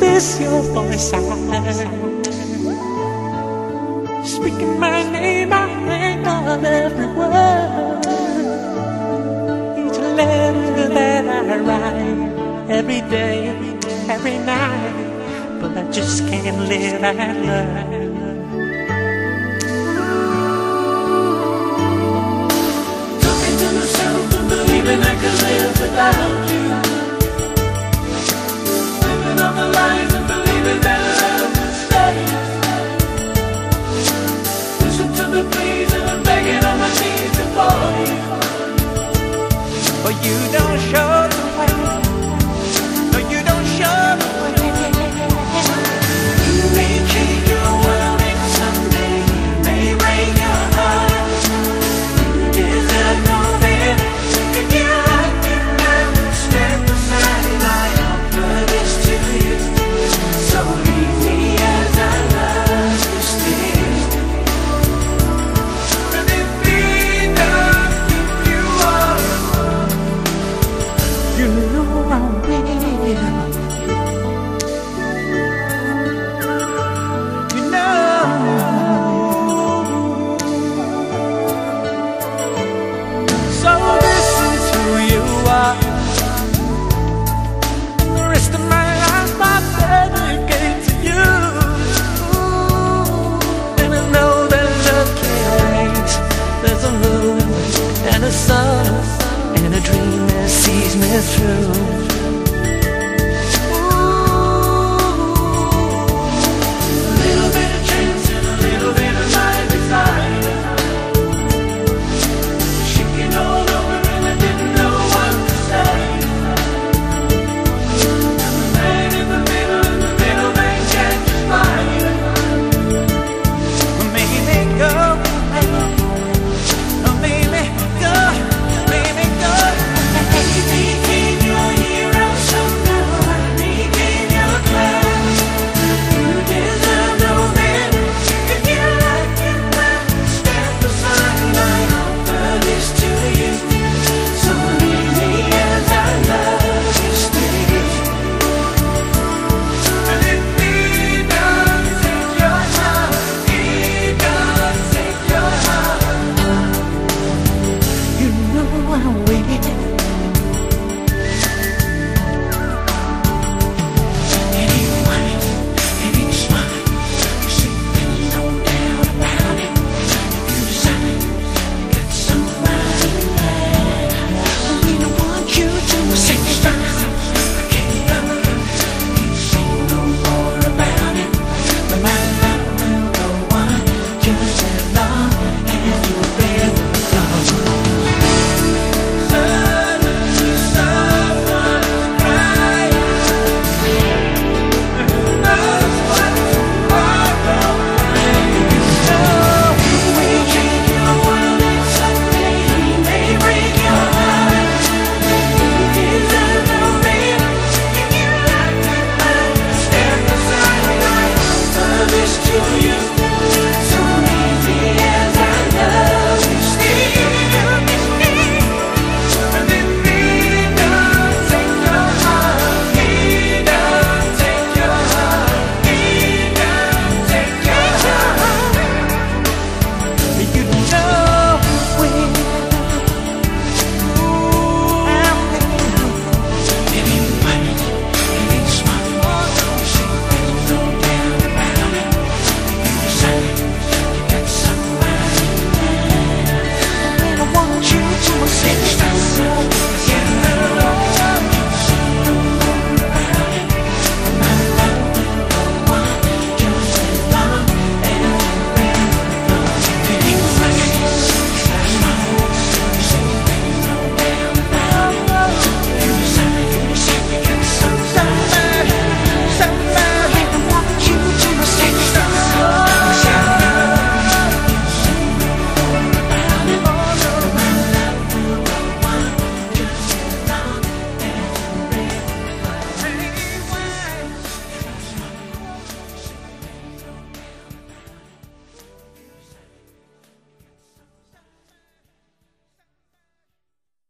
miss your voice. I speaking my name, I think of every word. Each letter that I write, every day, every night, but I just can't live and learn. through.